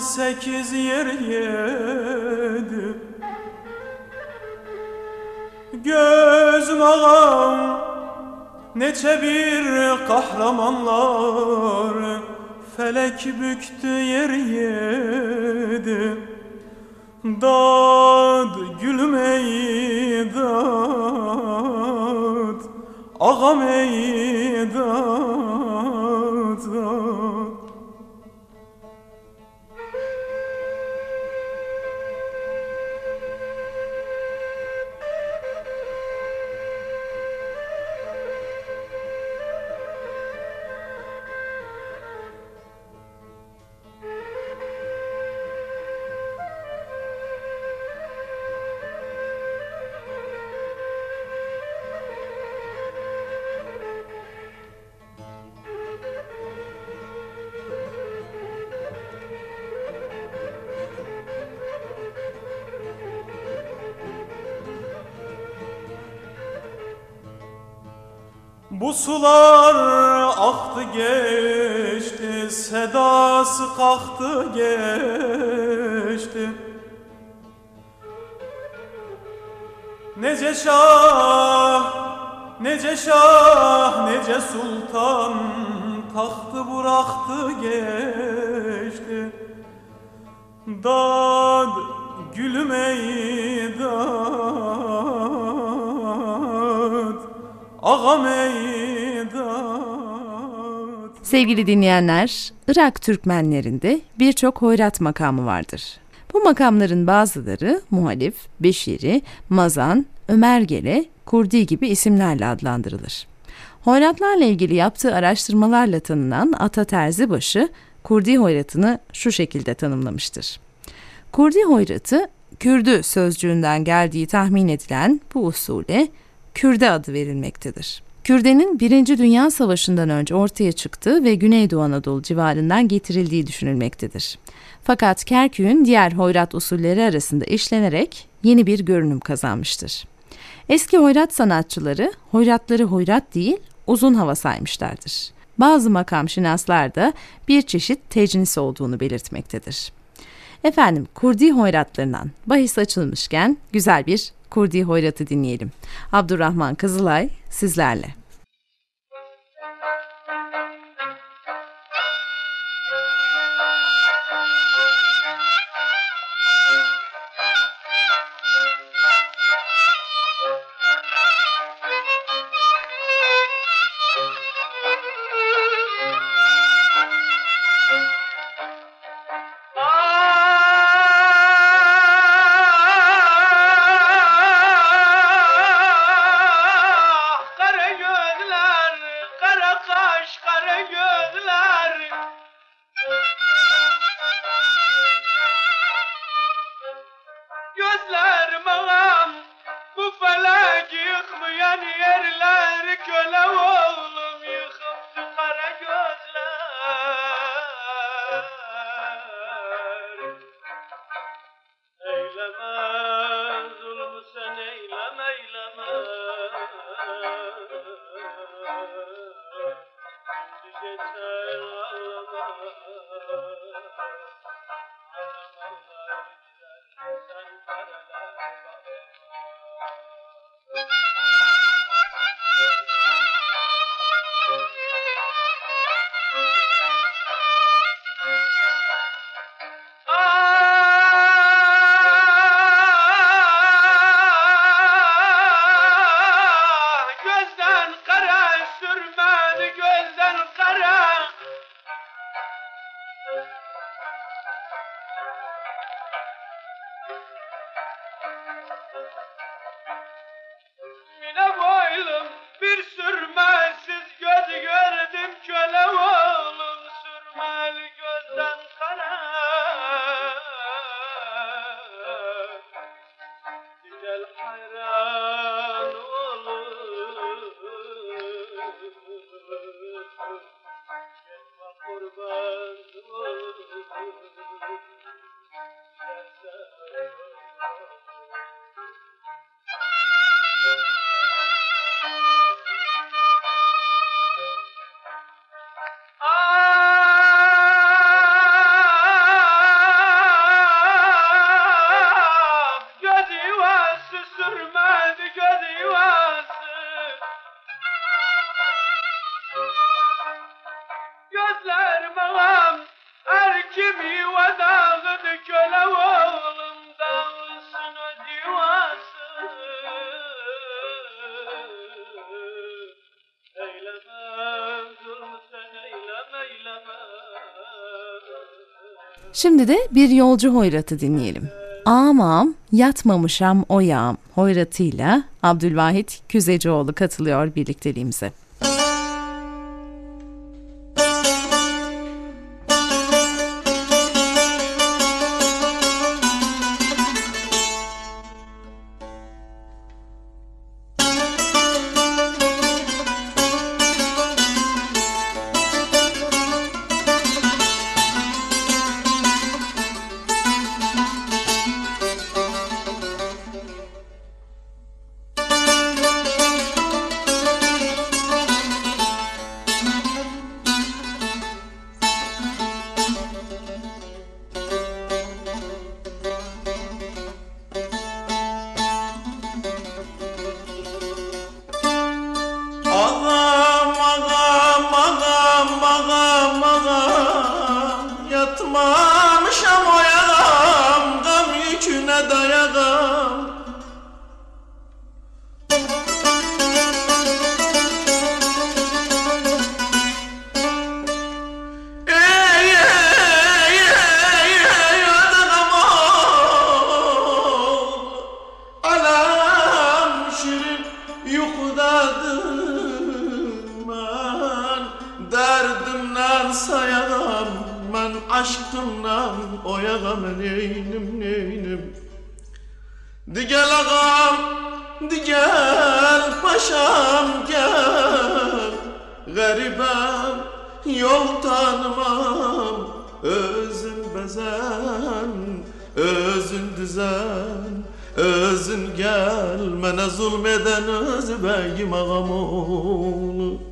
sekiz yer yedi. Gözüm ağam Neçe bir kahramanlar. Felek büktü yer yedi. Dad gülüm ey dad Ağam ey dad, dad. Bu sular aktı geçti, sedası kalktı geçti. Nece şah, nece şah, nece sultan tahtı bıraktı geçti. Dad gülüm ey Sevgili dinleyenler, Irak Türkmenlerinde birçok hoyrat makamı vardır. Bu makamların bazıları muhalif, beşiri, mazan, ömergele, kurdi gibi isimlerle adlandırılır. Hoyratlarla ilgili yaptığı araştırmalarla tanınan Ata Terzibaşı, Kurdi hoyratını şu şekilde tanımlamıştır. Kurdi hoyratı, Kürdü sözcüğünden geldiği tahmin edilen bu usule Kürde adı verilmektedir. Kürdenin Birinci Dünya Savaşı'ndan önce ortaya çıktığı ve Güneydoğu Anadolu civarından getirildiği düşünülmektedir. Fakat Kerkük'ün diğer hoyrat usulleri arasında işlenerek yeni bir görünüm kazanmıştır. Eski hoyrat sanatçıları hoyratları hoyrat değil uzun hava saymışlardır. Bazı makam şinaslar da bir çeşit tecnis olduğunu belirtmektedir. Efendim Kurdi hoyratlarından bahis açılmışken güzel bir Kurdi hoyratı dinleyelim. Abdurrahman Kızılay sizlerle. Şimdi de bir yolcu hoyratı dinleyelim. Amam yatmamışam oyağım hoyratıyla Abdülvahit Küzecioğlu katılıyor birlikteliğimize. Sayağam Mən aşkımdan oyağam Neynim neynim? Digəl ağam Digəl paşam gel. Qəribəm yol tanımam Özün bəzən Özün düzən Özün gel Mənə zulmeden öz bəyim ağam oğlu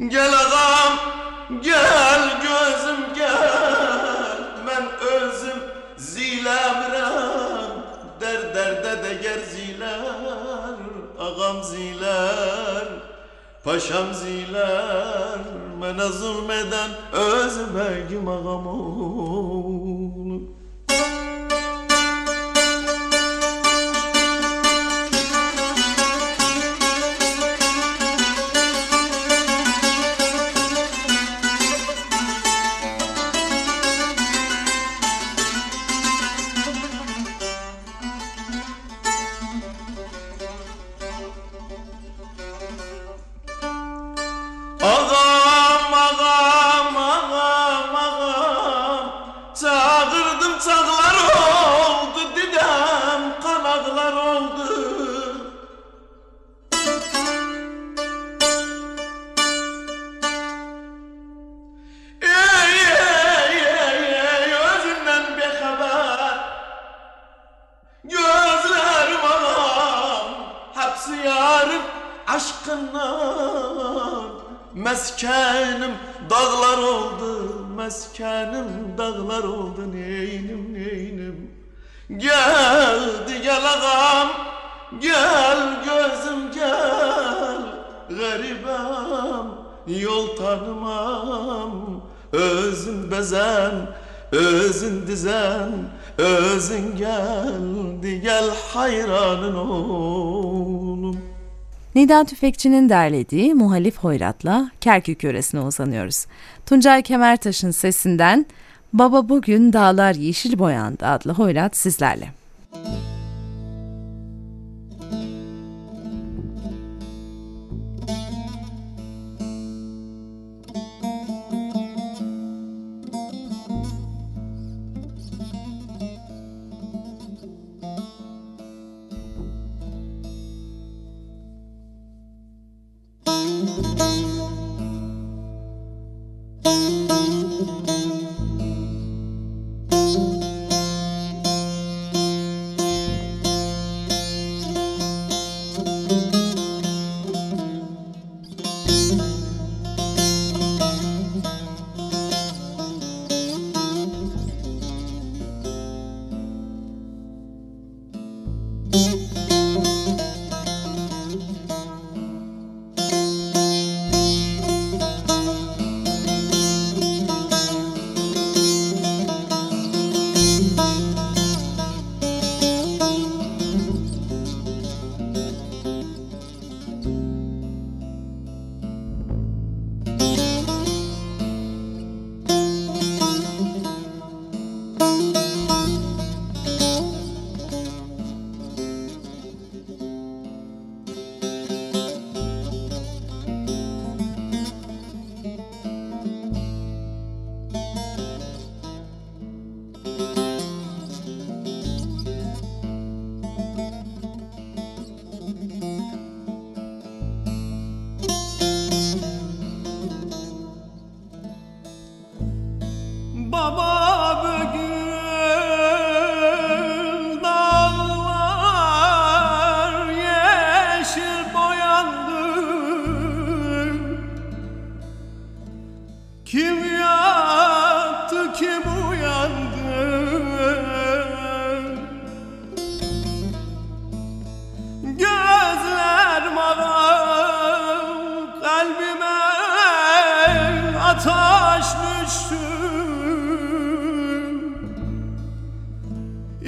Gel ağam gel gözüm gel. Ben özüm ziləmirəm. Der derde de ger ziler Ağam ziler Paşam ziler Mənə zulmeden öz bəyim ağam oğlu Meskenim dağlar oldu Meskenim dağlar oldu. Neynim neynim? Geldi gel ağam Gel gözüm gel. Garibem yol tanımam. Özün bezen Özün dizen Özün geldi gel hayranın oğlum Nida Tüfekçi'nin derlediği Muhalif Hoyrat'la Kerkük yöresine uzanıyoruz. Tuncay Kemertaş'ın sesinden Baba Bugün Dağlar Yeşil Boyandı adlı hoyrat sizlerle.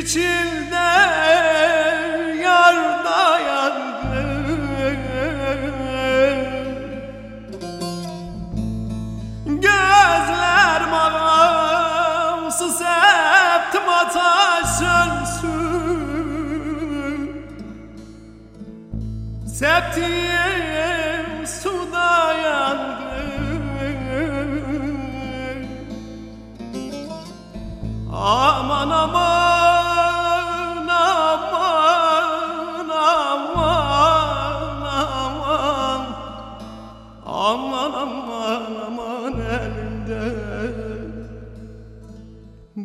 içinde yar dayandı. Gözler mağamsız hep mata sönsün Septiğim suda yandı Aman aman.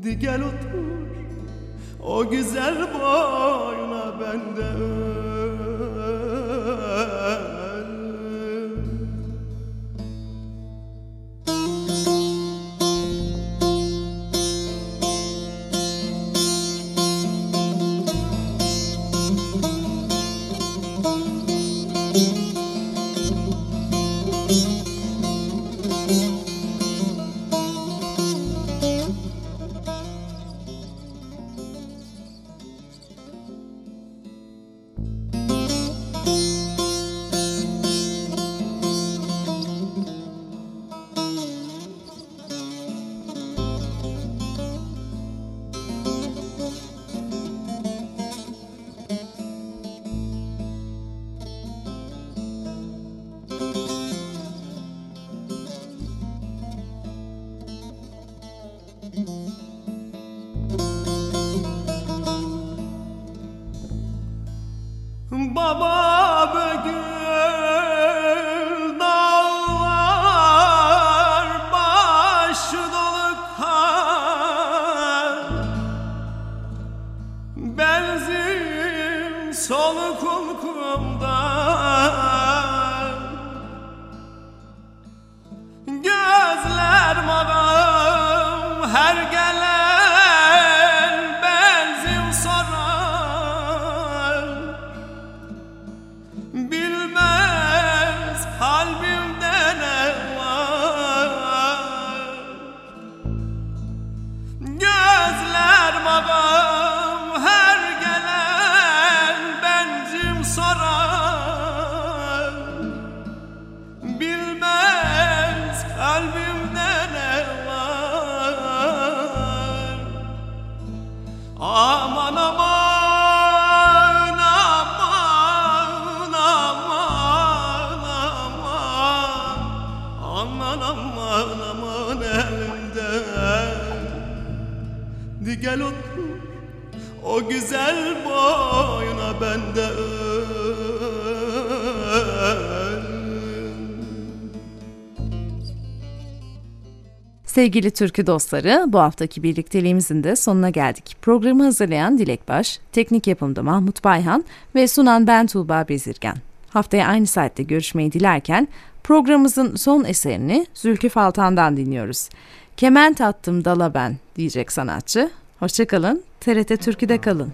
Hadi gel otur. O güzel boyuna bende öl. Güzel boyuna ben de Sevgili türkü dostları, bu haftaki birlikteliğimizin de sonuna geldik. Programı hazırlayan Dilek Baş, teknik yapımda Mahmut Bayhan ve sunan ben Tuğba Bezirgen. Haftaya aynı saatte görüşmeyi dilerken programımızın son eserini Zülkü Faltan'dan dinliyoruz. Kement attım dala ben diyecek sanatçı. Hoşçakalın, TRT Türkü'de kalın.